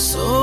So